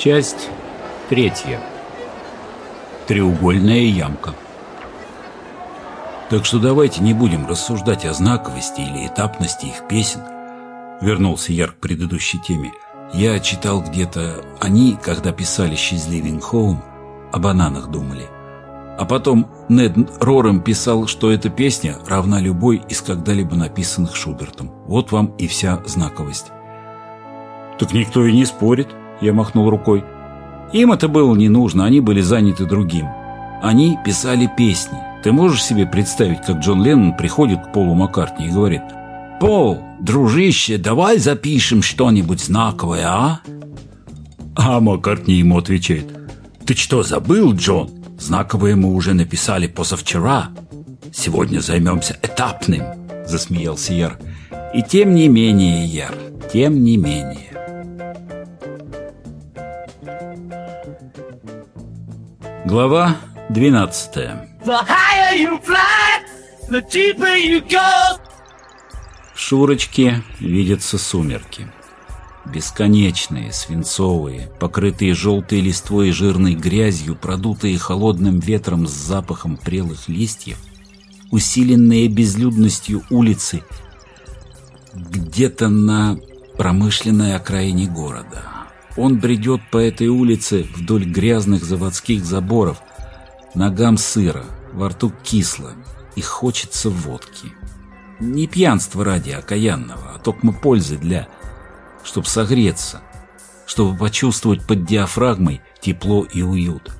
Часть третья. Треугольная ямка. Так что давайте не будем рассуждать о знаковости или этапности их песен. Вернулся Яр к предыдущей теме. Я читал где-то, они, когда писали «She's Living Home», о бананах думали. А потом Нед Рорем писал, что эта песня равна любой из когда-либо написанных Шубертом. Вот вам и вся знаковость. Так никто и не спорит. Я махнул рукой. Им это было не нужно, они были заняты другим. Они писали песни. Ты можешь себе представить, как Джон Леннон приходит к Полу Маккартни и говорит «Пол, дружище, давай запишем что-нибудь знаковое, а?» А Маккартни ему отвечает «Ты что, забыл, Джон? Знаковое мы уже написали позавчера. Сегодня займемся этапным», – засмеялся Яр. «И тем не менее, Яр, тем не менее». Глава 12 Шурочке видятся сумерки. Бесконечные, свинцовые, покрытые желтой листвой и жирной грязью, продутые холодным ветром с запахом прелых листьев, усиленные безлюдностью улицы, где-то на промышленной окраине города. Он бредет по этой улице вдоль грязных заводских заборов. Ногам сыро, во рту кисло, и хочется водки. Не пьянство ради окаянного, а только пользы для... чтобы согреться, чтобы почувствовать под диафрагмой тепло и уют.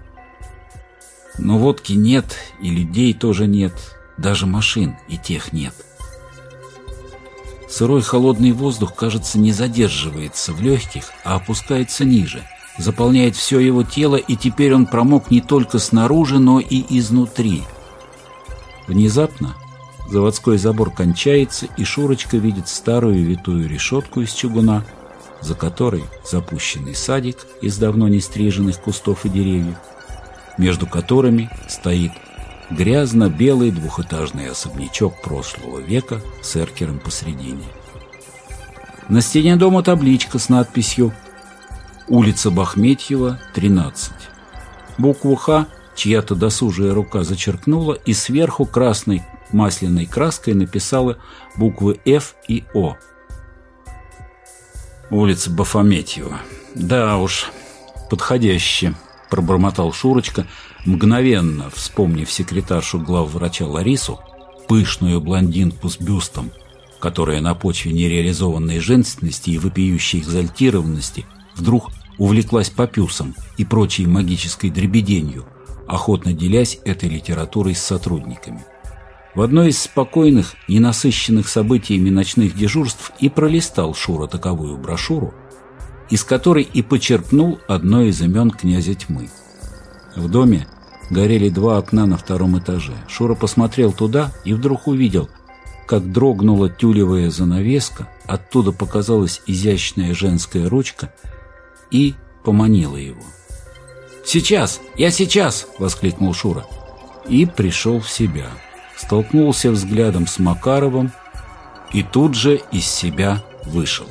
Но водки нет, и людей тоже нет, даже машин и тех нет. — Сырой холодный воздух, кажется, не задерживается в легких, а опускается ниже, заполняет все его тело, и теперь он промок не только снаружи, но и изнутри. Внезапно заводской забор кончается, и Шурочка видит старую витую решетку из чугуна, за которой запущенный садик из давно не стриженных кустов и деревьев, между которыми стоит грязно-белый двухэтажный особнячок прошлого века с эркером посредине. На стене дома табличка с надписью «Улица Бахметьева, 13». Букву «Х» чья-то досужая рука зачеркнула и сверху красной масляной краской написала буквы «Ф» и «О». Улица Бафометьева. Да уж, подходяще, пробормотал Шурочка, мгновенно вспомнив секретаршу главврача Ларису, пышную блондинку с бюстом, которая на почве нереализованной женственности и вопиющей экзальтированности вдруг увлеклась папюсом и прочей магической дребеденью, охотно делясь этой литературой с сотрудниками. В одной из спокойных, ненасыщенных событиями ночных дежурств и пролистал Шура таковую брошюру, из которой и почерпнул одно из имен князя тьмы. В доме горели два окна на втором этаже. Шура посмотрел туда и вдруг увидел, как дрогнула тюлевая занавеска, оттуда показалась изящная женская ручка и поманила его. «Сейчас! Я сейчас!» — воскликнул Шура. И пришел в себя. Столкнулся взглядом с Макаровым и тут же из себя вышел.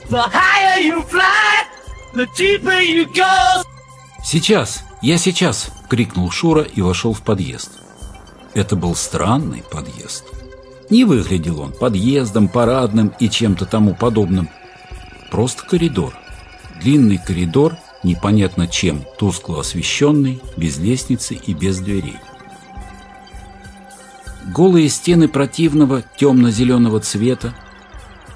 «Сейчас! Я сейчас!» — крикнул Шура и вошел в подъезд. Это был странный подъезд. Не выглядел он подъездом, парадным и чем-то тому подобным. Просто коридор. Длинный коридор, непонятно чем, тускло освещенный, без лестницы и без дверей. Голые стены противного темно-зеленого цвета,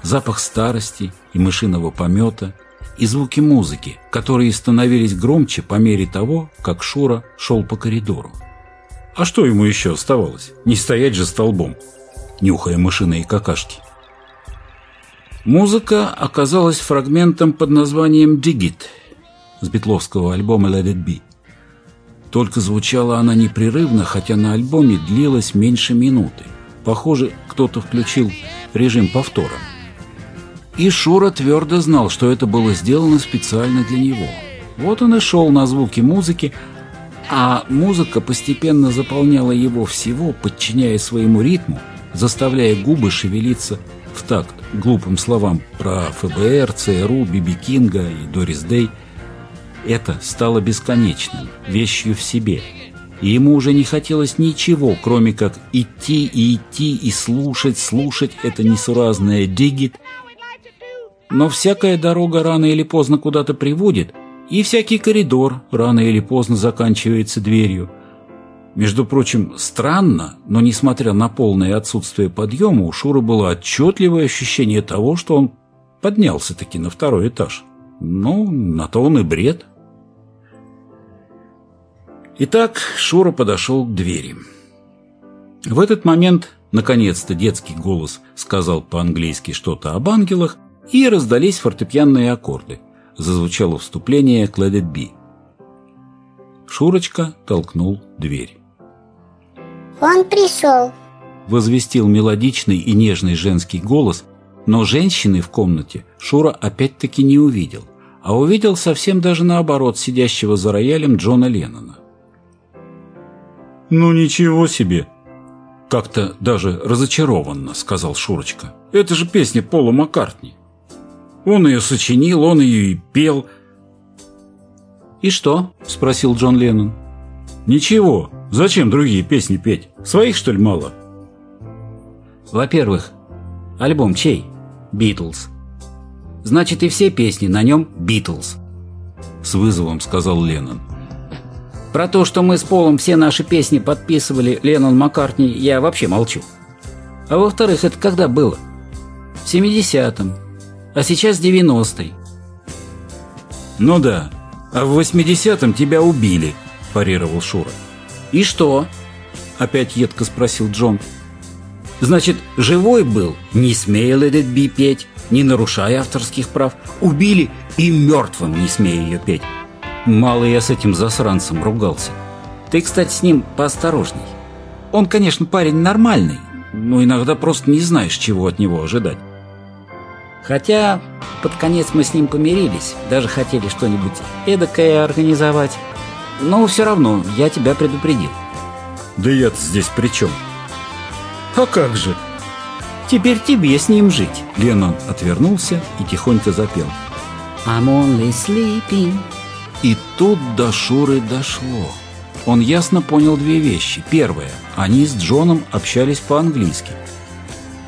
запах старости и мышиного помета, и звуки музыки, которые становились громче по мере того, как Шура шел по коридору. А что ему еще оставалось? Не стоять же столбом, нюхая мышиные какашки. Музыка оказалась фрагментом под названием «Digit» с битловского альбома «Let it be». Только звучала она непрерывно, хотя на альбоме длилась меньше минуты. Похоже, кто-то включил режим повтора. И Шура твердо знал, что это было сделано специально для него. Вот он и шел на звуки музыки, а музыка постепенно заполняла его всего, подчиняя своему ритму, заставляя губы шевелиться в такт глупым словам про ФБР, ЦРУ, Биби Кинга и Дорис Дэй. это стало бесконечным, вещью в себе. И ему уже не хотелось ничего, кроме как идти и идти и слушать, слушать это несуразное дигит. Но всякая дорога рано или поздно куда-то приводит, и всякий коридор рано или поздно заканчивается дверью. Между прочим, странно, но несмотря на полное отсутствие подъема, у Шуры было отчетливое ощущение того, что он поднялся-таки на второй этаж. Ну, на то он и бред. Итак, Шура подошел к двери. В этот момент, наконец-то, детский голос сказал по-английски что-то об ангелах, и раздались фортепианные аккорды. Зазвучало вступление к Let It Be. Шурочка толкнул дверь. «Он пришел», — возвестил мелодичный и нежный женский голос, но женщины в комнате Шура опять-таки не увидел, а увидел совсем даже наоборот сидящего за роялем Джона Леннона. «Ну ничего себе!» Как-то даже разочарованно, сказал Шурочка. «Это же песня Пола Маккартни. Он ее сочинил, он ее и пел». «И что?» – спросил Джон Леннон. «Ничего. Зачем другие песни петь? Своих, что ли, мало?» «Во-первых, альбом чей?» «Битлз». «Значит, и все песни на нем «Битлз», – с вызовом сказал Леннон. Про то, что мы с Полом все наши песни подписывали Леннон Маккартни, я вообще молчу. А во-вторых, это когда было? В 70-м. А сейчас 90-й. Ну да. А в 80-м тебя убили, парировал Шура. И что? Опять едко спросил Джон. Значит, живой был, не смея Let Be петь, не нарушая авторских прав. Убили и мертвым не смея ее петь. Мало я с этим засранцем ругался. Ты, кстати, с ним поосторожней. Он, конечно, парень нормальный, но иногда просто не знаешь, чего от него ожидать. Хотя под конец мы с ним помирились, даже хотели что-нибудь эдакое организовать. Но все равно я тебя предупредил. Да я-то здесь при чем? А как же? Теперь тебе с ним жить. Леннон отвернулся и тихонько запел. I'm only sleeping. И тут до Шуры дошло. Он ясно понял две вещи. Первое. Они с Джоном общались по-английски.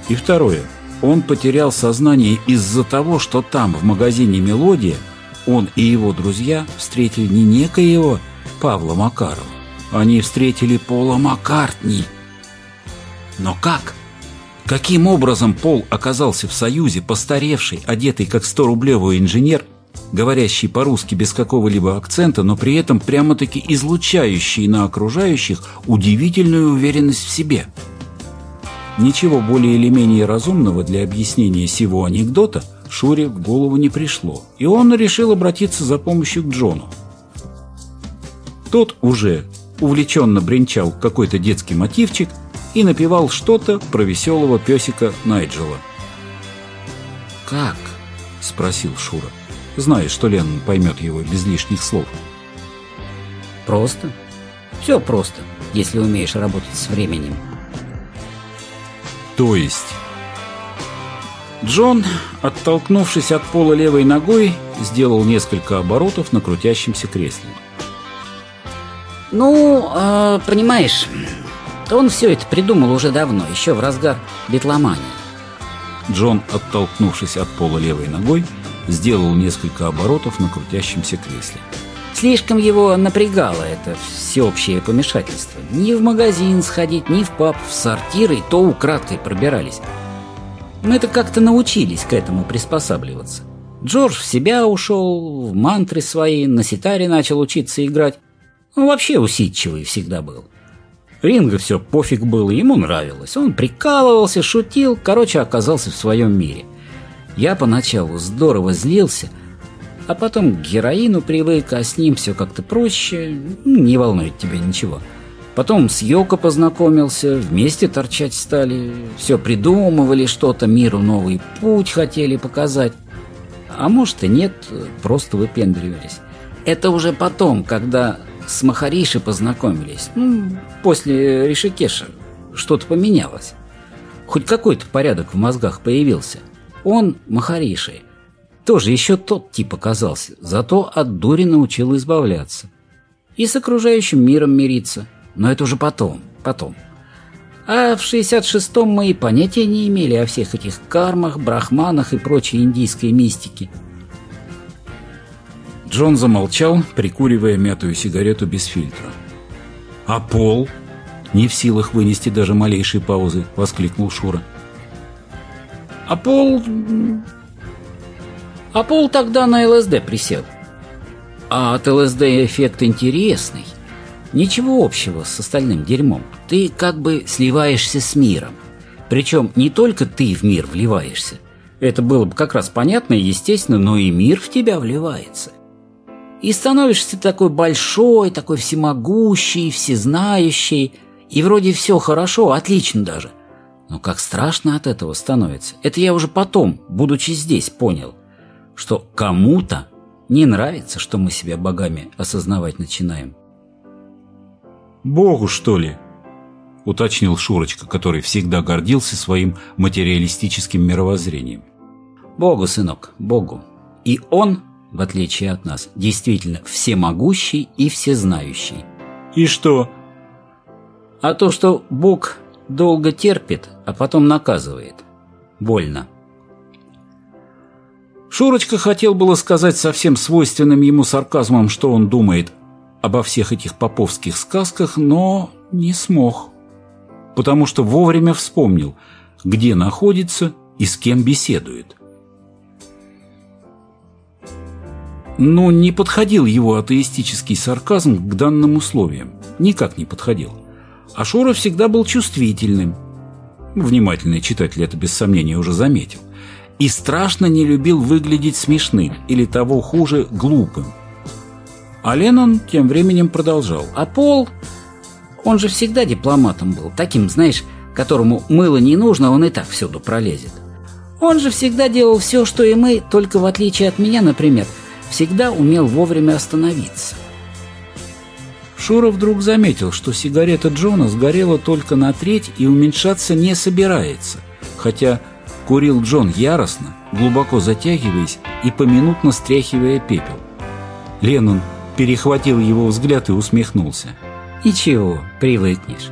И второе. Он потерял сознание из-за того, что там, в магазине «Мелодия», он и его друзья встретили не некоего Павла Макарова. Они встретили Пола Маккартни. Но как? Каким образом Пол оказался в Союзе, постаревший, одетый как 100-рублевый инженер – говорящий по-русски без какого-либо акцента, но при этом прямо-таки излучающий на окружающих удивительную уверенность в себе. Ничего более или менее разумного для объяснения сего анекдота Шуре в голову не пришло, и он решил обратиться за помощью к Джону. Тот уже увлеченно бренчал какой-то детский мотивчик и напевал что-то про веселого песика Найджела. «Как?» – спросил Шура зная, что Лен поймет его без лишних слов. Просто. Все просто, если умеешь работать с временем. То есть... Джон, оттолкнувшись от пола левой ногой, сделал несколько оборотов на крутящемся кресле. Ну, э, понимаешь, он все это придумал уже давно, еще в разгар битломании. Джон, оттолкнувшись от пола левой ногой, сделал несколько оборотов на крутящемся кресле. Слишком его напрягало это всеобщее помешательство. Ни в магазин сходить, ни в паб, в сортиры, то украдкой пробирались. Мы-то как-то научились к этому приспосабливаться. Джордж в себя ушел, в мантры свои, на ситаре начал учиться играть. Он вообще усидчивый всегда был. Ринго все пофиг было, ему нравилось. Он прикалывался, шутил, короче, оказался в своем мире – я поначалу здорово злился, а потом к героину привык, а с ним все как-то проще, не волнует тебя ничего. Потом с Йоко познакомился, вместе торчать стали, все придумывали что-то, миру новый путь хотели показать. А может и нет, просто выпендривались. Это уже потом, когда с Махариши познакомились, ну, после Ришикеша, что-то поменялось. Хоть какой-то порядок в мозгах появился – он Махариши. Тоже еще тот тип оказался, зато от дури научил избавляться. И с окружающим миром мириться. Но это уже потом, потом. А в 66-м мы и понятия не имели о всех этих кармах, брахманах и прочей индийской мистике. Джон замолчал, прикуривая мятую сигарету без фильтра. «А пол?» Не в силах вынести даже малейшей паузы, воскликнул Шура. «А пол...» «А пол тогда на ЛСД присел. А от ЛСД эффект интересный. Ничего общего с остальным дерьмом. Ты как бы сливаешься с миром. Причем не только ты в мир вливаешься. Это было бы как раз понятно и естественно, но и мир в тебя вливается. И становишься такой большой, такой всемогущий, всезнающий, и вроде все хорошо, отлично даже. Но как страшно от этого становится. Это я уже потом, будучи здесь, понял, что кому-то не нравится, что мы себя богами осознавать начинаем. «Богу, что ли?» — уточнил Шурочка, который всегда гордился своим материалистическим мировоззрением. «Богу, сынок, Богу. И Он, в отличие от нас, действительно всемогущий и всезнающий». «И что?» «А то, что Бог долго терпит, а потом наказывает. Больно». Шурочка хотел было сказать совсем свойственным ему сарказмом, что он думает обо всех этих поповских сказках, но не смог, потому что вовремя вспомнил, где находится и с кем беседует. Но не подходил его атеистический сарказм к данным условиям. Никак не подходил. А Шура всегда был чувствительным. Внимательный читатель это без сомнения уже заметил. И страшно не любил выглядеть смешным или того хуже глупым. А Леннон тем временем продолжал. А Пол, он же всегда дипломатом был, таким, знаешь, которому мыло не нужно, он и так всюду пролезет. Он же всегда делал все, что и мы, только в отличие от меня, например, всегда умел вовремя остановиться. Шура вдруг заметил, что сигарета Джона сгорела только на треть и уменьшаться не собирается, хотя курил Джон яростно, глубоко затягиваясь и поминутно стряхивая пепел. Леннон перехватил его взгляд и усмехнулся. «Ничего, привыкнешь».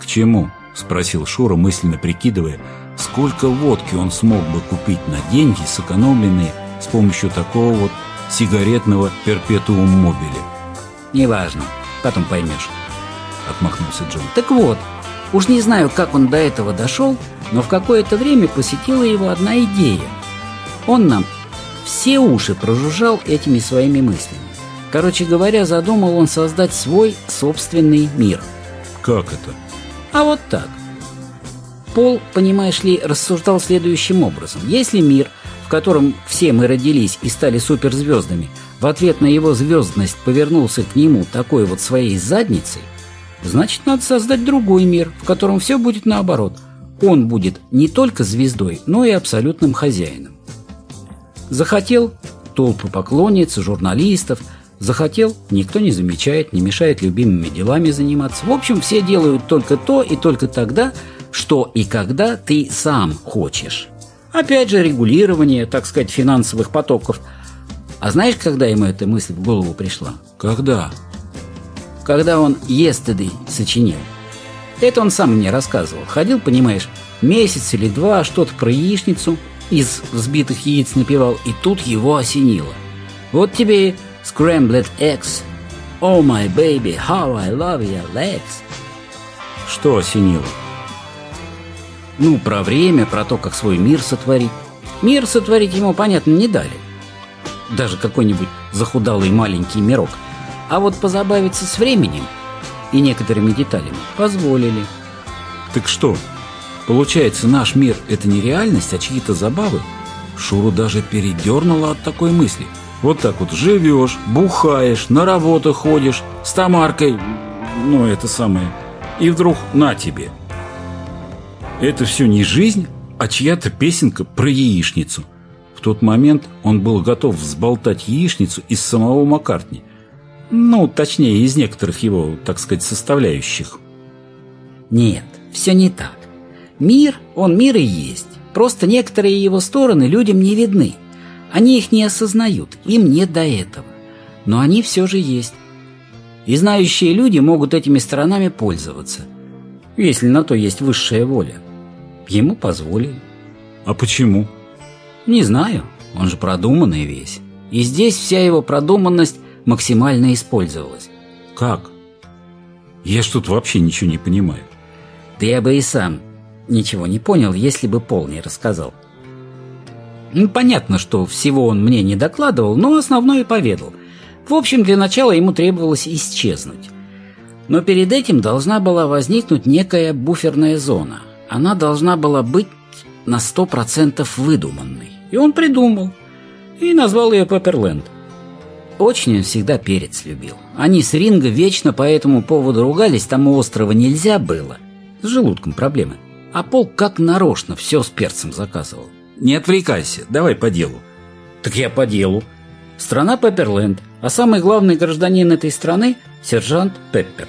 «К чему?» – спросил Шура, мысленно прикидывая, сколько водки он смог бы купить на деньги, сэкономленные с помощью такого вот сигаретного перпетуум мобиля. «Неважно, потом поймешь», – отмахнулся Джон. «Так вот, уж не знаю, как он до этого дошел, но в какое-то время посетила его одна идея. Он нам все уши прожужжал этими своими мыслями. Короче говоря, задумал он создать свой собственный мир. Как это? А вот так. Пол, понимаешь ли, рассуждал следующим образом. Если мир, в котором все мы родились и стали суперзвездами, в ответ на его звездность повернулся к нему такой вот своей задницей, значит, надо создать другой мир, в котором все будет наоборот. Он будет не только звездой, но и абсолютным хозяином. Захотел толпы поклонниц, журналистов – Захотел, никто не замечает, не мешает любимыми делами заниматься. В общем, все делают только то и только тогда, что и когда ты сам хочешь. Опять же, регулирование, так сказать, финансовых потоков. А знаешь, когда ему эта мысль в голову пришла? Когда? Когда он «Yesterday» сочинил. Это он сам мне рассказывал. Ходил, понимаешь, месяц или два, что-то про яичницу из взбитых яиц напевал, и тут его осенило. Вот тебе Scrambled eggs. Oh my baby, how I love your legs. Что осенило? Ну, про время, про то, как свой мир сотворить. Мир сотворить ему, понятно, не дали. Даже какой-нибудь захудалый маленький мирок. А вот позабавиться с временем и некоторыми деталями позволили. Так что, получается, наш мир – это не реальность, а чьи-то забавы? Шуру даже передернуло от такой мысли – вот так вот живешь, бухаешь, на работу ходишь, с Тамаркой, ну это самое, и вдруг на тебе. Это все не жизнь, а чья-то песенка про яичницу. В тот момент он был готов взболтать яичницу из самого Маккартни. Ну, точнее, из некоторых его, так сказать, составляющих. Нет, все не так. Мир, он мир и есть. Просто некоторые его стороны людям не видны. Они их не осознают, им нет до этого. Но они все же есть. И знающие люди могут этими сторонами пользоваться, если на то есть высшая воля. Ему позволили. А почему? Не знаю, он же продуманный весь. И здесь вся его продуманность максимально использовалась. Как? Я ж тут вообще ничего не понимаю. Да я бы и сам ничего не понял, если бы Пол не рассказал. Ну, понятно, что всего он мне не докладывал, но основное поведал. В общем, для начала ему требовалось исчезнуть. Но перед этим должна была возникнуть некая буферная зона. Она должна была быть на сто процентов выдуманной. И он придумал. И назвал ее Пепперленд. Очень он всегда перец любил. Они с Ринго вечно по этому поводу ругались, там у острова нельзя было. С желудком проблемы. А Пол как нарочно все с перцем заказывал. Не отвлекайся, давай по делу. Так я по делу. Страна Пепперленд, а самый главный гражданин этой страны – сержант Пеппер.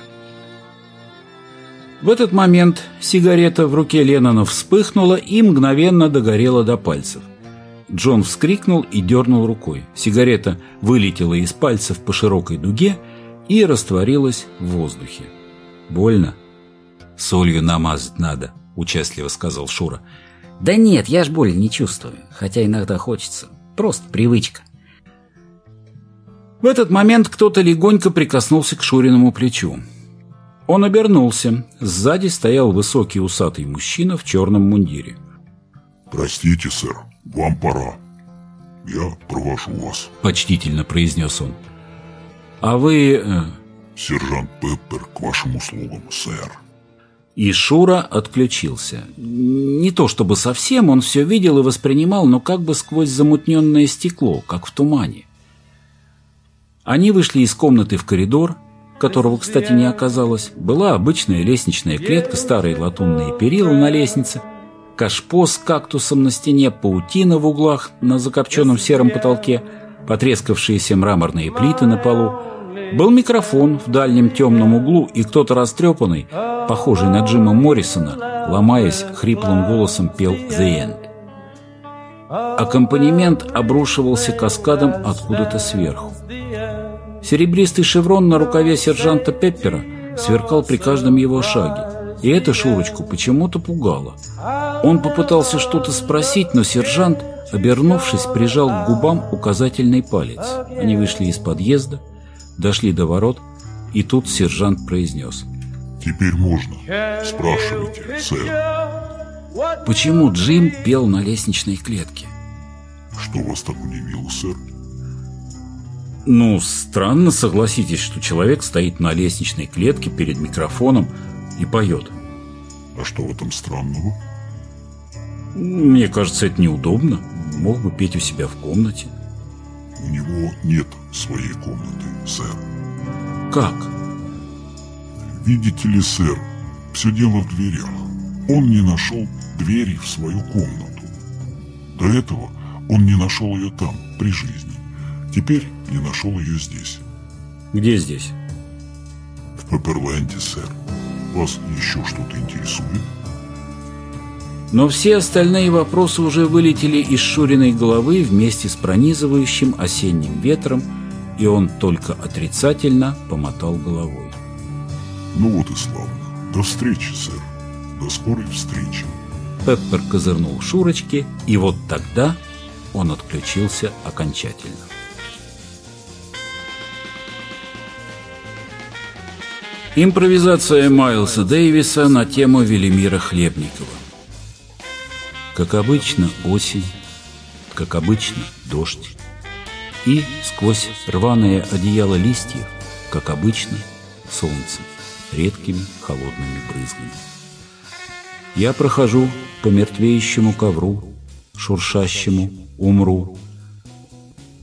В этот момент сигарета в руке Леннона вспыхнула и мгновенно догорела до пальцев. Джон вскрикнул и дернул рукой. Сигарета вылетела из пальцев по широкой дуге и растворилась в воздухе. «Больно?» «Солью намазать надо», — участливо сказал Шура. «Да нет, я ж боли не чувствую, хотя иногда хочется. Просто привычка». В этот момент кто-то легонько прикоснулся к Шуриному плечу. Он обернулся. Сзади стоял высокий усатый мужчина в черном мундире. «Простите, сэр, вам пора. Я провожу вас», — почтительно произнес он. «А вы...» э, «Сержант Пеппер к вашим услугам, сэр». И Шура отключился. Не то чтобы совсем, он все видел и воспринимал, но как бы сквозь замутненное стекло, как в тумане. Они вышли из комнаты в коридор, которого, кстати, не оказалось. Была обычная лестничная клетка, старые латунные перила на лестнице, кашпо с кактусом на стене, паутина в углах на закопченном сером потолке, потрескавшиеся мраморные плиты на полу. Был микрофон в дальнем темном углу, и кто-то растрепанный, похожий на Джима Моррисона, ломаясь, хриплым голосом пел «The End». Аккомпанемент обрушивался каскадом откуда-то сверху. Серебристый шеврон на рукаве сержанта Пеппера сверкал при каждом его шаге, и это Шурочку почему-то пугало. Он попытался что-то спросить, но сержант, обернувшись, прижал к губам указательный палец. Они вышли из подъезда, дошли до ворот, и тут сержант произнес. «Теперь можно. Спрашивайте, сэр». Почему Джим пел на лестничной клетке? «Что вас так удивило, сэр?» Ну, странно, согласитесь, что человек стоит на лестничной клетке перед микрофоном и поет. А что в этом странного? Мне кажется, это неудобно. Мог бы петь у себя в комнате. У него нет своей комнаты, сэр. Как? Видите ли, сэр, все дело в дверях. Он не нашел двери в свою комнату. До этого он не нашел ее там, при жизни. Теперь не нашел ее здесь. Где здесь? В Пепперленде, сэр. Вас еще что-то интересует? Но все остальные вопросы уже вылетели из Шуриной головы вместе с пронизывающим осенним ветром, и он только отрицательно помотал головой. Ну вот и славно. До встречи, сэр. До скорой встречи. Пеппер козырнул Шурочке, и вот тогда он отключился окончательно. Импровизация Майлса Дэвиса на тему Велимира Хлебникова. Как обычно, осень, как обычно, дождь. И сквозь рваное одеяло листьев, как обычно, солнце редкими холодными брызгами. Я прохожу по мертвеющему ковру, шуршащему, умру.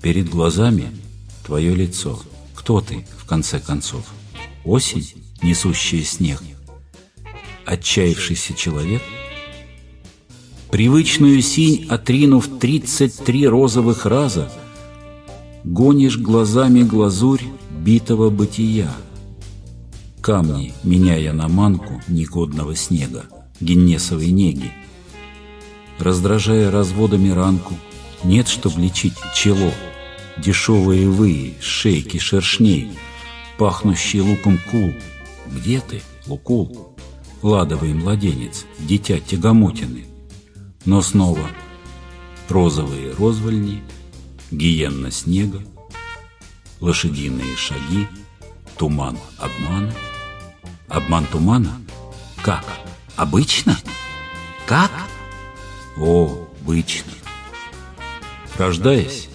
Перед глазами твое лицо. Кто ты, в конце концов? Осень, несущая снег? Отчаявшийся человек? Привычную синь отринув тридцать три розовых раза, Гонишь глазами глазурь битого бытия. Камни, меняя на манку негодного снега, геннесовой неги, Раздражая разводами ранку, Нет, чтоб лечить чело, дешевые вы, шейки шершней, пахнущий луком кул. Где ты, лукул? Ладовый младенец, дитя тягомотины. Но снова розовые розвольни, гиенна снега, лошадиные шаги, туман обмана. Обман тумана? Как? Обычно? Как? О, обычно. Рождаясь,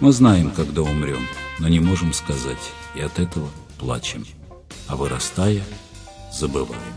мы знаем, когда умрем, но не можем сказать, и от этого плачем, а вырастая, забываем.